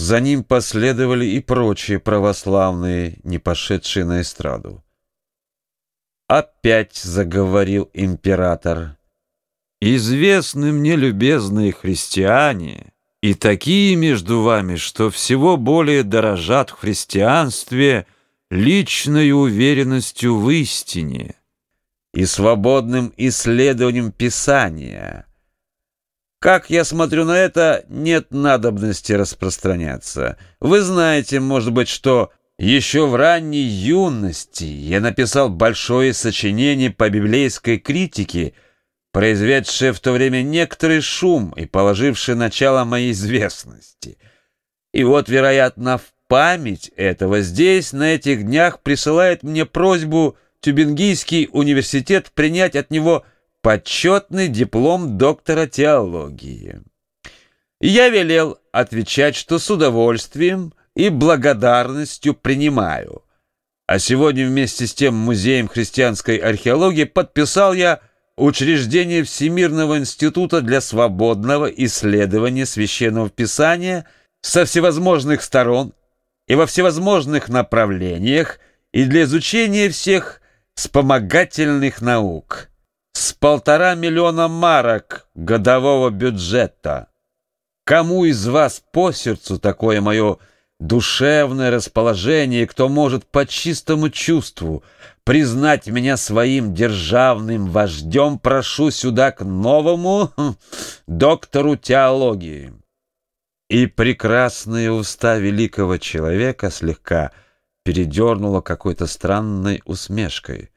За ним последовали и прочие православные, не пошедшие на эстраду. Опять заговорил император. «Известны мне, любезные христиане, и такие между вами, что всего более дорожат в христианстве личной уверенностью в истине и свободным исследованием Писания» Как я смотрю на это, нет надобности распространяться. Вы знаете, может быть, что еще в ранней юности я написал большое сочинение по библейской критике, произведшее в то время некоторый шум и положившее начало моей известности. И вот, вероятно, в память этого здесь на этих днях присылает мне просьбу Тюбингийский университет принять от него почетный диплом доктора теологии. Я велел отвечать, что с удовольствием и благодарностью принимаю. А сегодня вместе с тем Музеем христианской археологии подписал я учреждение Всемирного института для свободного исследования священного писания со всевозможных сторон и во всевозможных направлениях и для изучения всех вспомогательных наук с полтора миллиона марок годового бюджета. Кому из вас по сердцу такое мое душевное расположение, кто может по чистому чувству признать меня своим державным вождем, прошу сюда к новому доктору теологии. И прекрасные уста великого человека слегка передернуло какой-то странной усмешкой.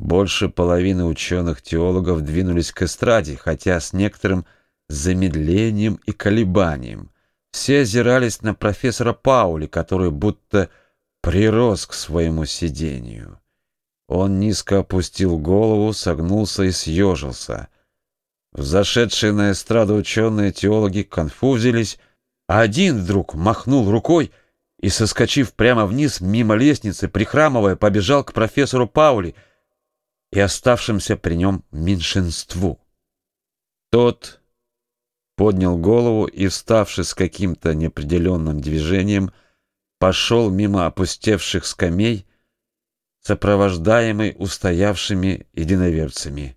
Больше половины ученых-теологов двинулись к эстраде, хотя с некоторым замедлением и колебанием. Все озирались на профессора Паули, который будто прирос к своему сидению. Он низко опустил голову, согнулся и съежился. Взошедшие на эстраду ученые-теологи конфузились, а один вдруг махнул рукой и, соскочив прямо вниз, мимо лестницы, прихрамывая, побежал к профессору Паули — и оставшимся при нем меньшинству. Тот поднял голову и, вставший с каким-то неопределенным движением, пошел мимо опустевших скамей, сопровождаемый устоявшими единоверцами,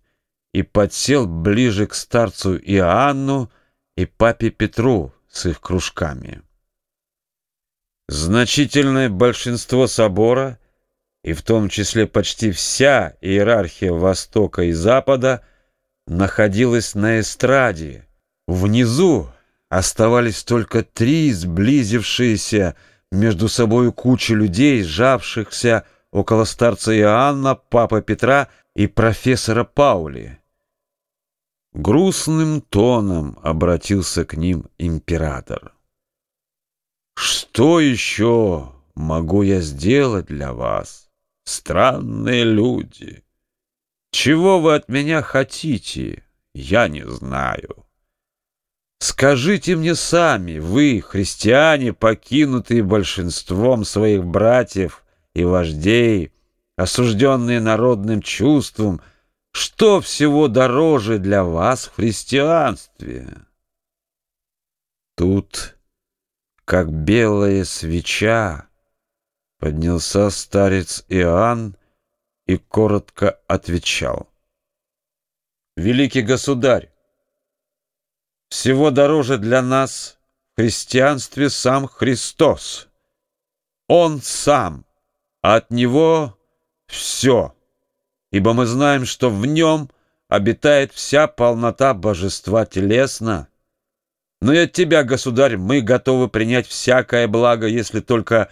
и подсел ближе к старцу Иоанну и папе Петру с их кружками. Значительное большинство собора — и в том числе почти вся иерархия Востока и Запада находилась на эстраде. Внизу оставались только три сблизившиеся между собой кучи людей, сжавшихся около старца Иоанна, папы Петра и профессора Паули. Грустным тоном обратился к ним император. «Что еще могу я сделать для вас?» Странные люди. Чего вы от меня хотите, я не знаю. Скажите мне сами, вы, христиане, покинутые большинством своих братьев и вождей, осужденные народным чувством, что всего дороже для вас в христианстве? Тут, как белая свеча, Поднялся старец Иоанн и коротко отвечал. «Великий государь, всего дороже для нас в христианстве сам Христос. Он сам, а от Него все, ибо мы знаем, что в Нем обитает вся полнота божества телесно. Но и от Тебя, государь, мы готовы принять всякое благо, если только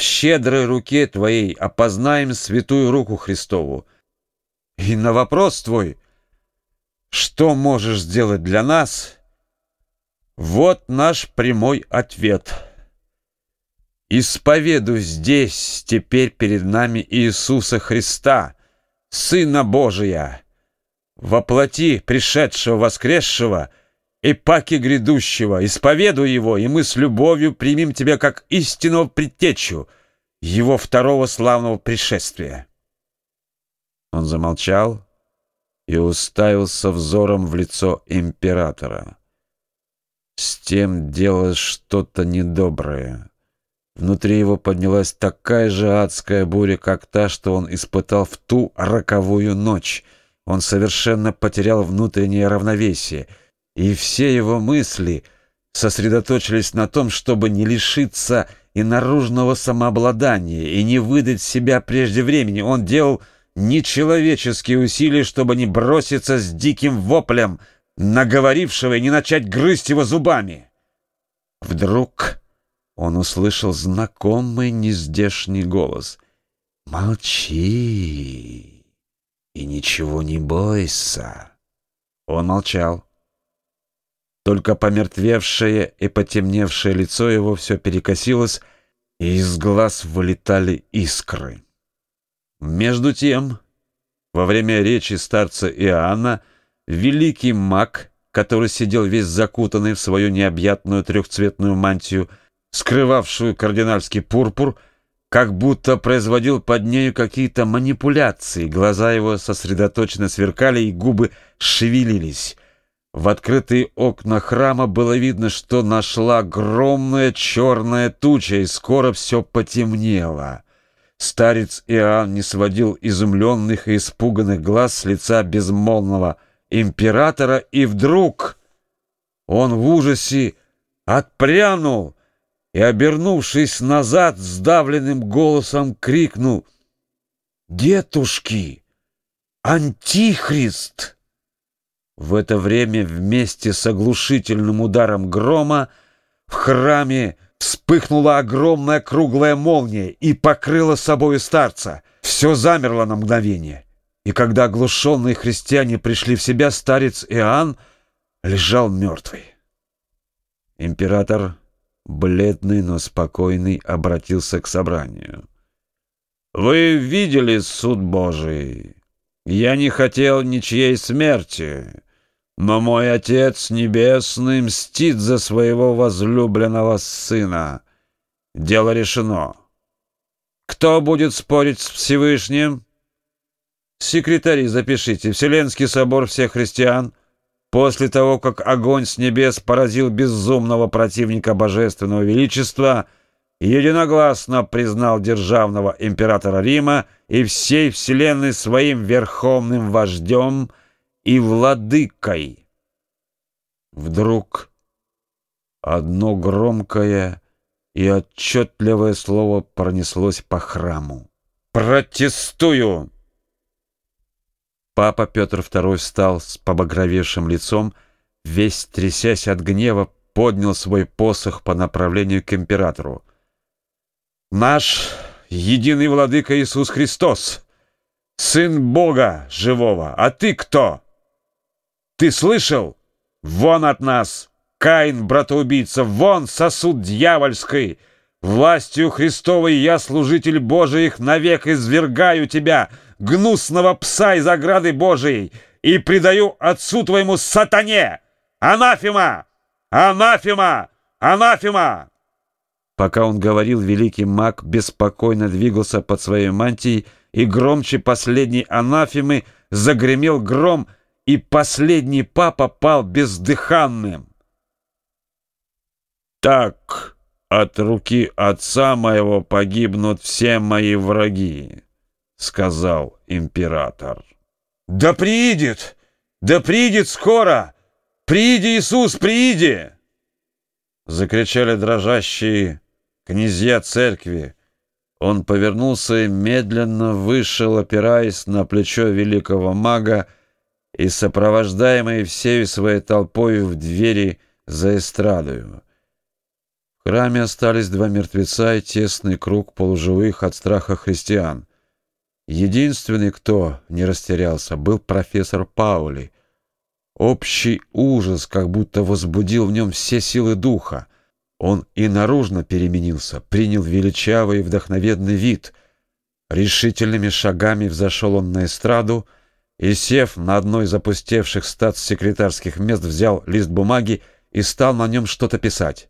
в щедрой руке твоей опознаем святую руку Христову. И на вопрос твой, что можешь сделать для нас, вот наш прямой ответ. Исповедуй здесь теперь перед нами Иисуса Христа, Сына Божия, воплоти пришедшего, воскресшего — и паки грядущего, исповедуй его, и мы с любовью примем тебя как истинного предтечу его второго славного пришествия. Он замолчал и уставился взором в лицо императора. С тем дело что-то недоброе. Внутри его поднялась такая же адская буря, как та, что он испытал в ту роковую ночь. Он совершенно потерял внутреннее равновесие, и все его мысли сосредоточились на том, чтобы не лишиться и наружного самообладания, и не выдать себя прежде времени. Он делал нечеловеческие усилия, чтобы не броситься с диким воплем, наговорившего и не начать грызть его зубами. Вдруг он услышал знакомый нездешний голос. «Молчи и ничего не бойся». Он молчал. Только помертвевшее и потемневшее лицо его все перекосилось, и из глаз вылетали искры. Между тем, во время речи старца Иоанна, великий маг, который сидел весь закутанный в свою необъятную трехцветную мантию, скрывавшую кардинальский пурпур, как будто производил под нею какие-то манипуляции, глаза его сосредоточенно сверкали и губы шевелились. В открытые окна храма было видно, что нашла огромная черная туча, и скоро все потемнело. Старец Иоанн не сводил изумленных и испуганных глаз с лица безмолвного императора, и вдруг он в ужасе отпрянул и, обернувшись назад, сдавленным голосом крикнул «Детушки! Антихрист!» В это время вместе с оглушительным ударом грома в храме Вспыхнула огромная круглая молния и покрыла собою старца. Все замерло на мгновение. И когда оглушенные христиане пришли в себя, старец Иоанн лежал мертвый. Император, бледный, но спокойный, обратился к собранию. «Вы видели суд Божий. Я не хотел ничьей смерти». Но мой Отец Небесный мстит за своего возлюбленного сына. Дело решено. Кто будет спорить с Всевышним? Секретари, запишите. Вселенский собор всех христиан после того, как огонь с небес поразил безумного противника божественного величества, единогласно признал державного императора Рима и всей вселенной своим верховным вождем – и владыкой. Вдруг одно громкое и отчетливое слово пронеслось по храму. «Протестую!» Папа Петр II встал с побагровевшим лицом, весь трясясь от гнева, поднял свой посох по направлению к императору. «Наш единый владыка Иисус Христос, сын Бога живого, а ты кто?» Ты слышал? Вон от нас! Каин, братоубийца, вон сосуд дьявольской! Властью Христовой я, служитель Божий, их навек извергаю тебя, гнусного пса из ограды Божией, и предаю отцу твоему сатане! Анафима! Анафима! Анафима!» Пока он говорил, великий маг беспокойно двигался под своей мантией, и громче последней анафемы загремел гром — и последний папа пал бездыханным. Так от руки отца моего погибнут все мои враги, сказал император. Да приидет, да приидет скоро, прииди, Иисус, прииди! Закричали дрожащие князья церкви. Он повернулся и медленно вышел, опираясь на плечо великого мага, и сопровождаемые всей своей толпой в двери за эстрадою. В храме остались два мертвеца и тесный круг полуживых от страха христиан. Единственный, кто не растерялся, был профессор Паули. Общий ужас как будто возбудил в нем все силы духа. Он и наружно переменился, принял величавый и вдохновенный вид. Решительными шагами взошел он на эстраду, и, сев на одно из опустевших статс-секретарских мест, взял лист бумаги и стал на нем что-то писать.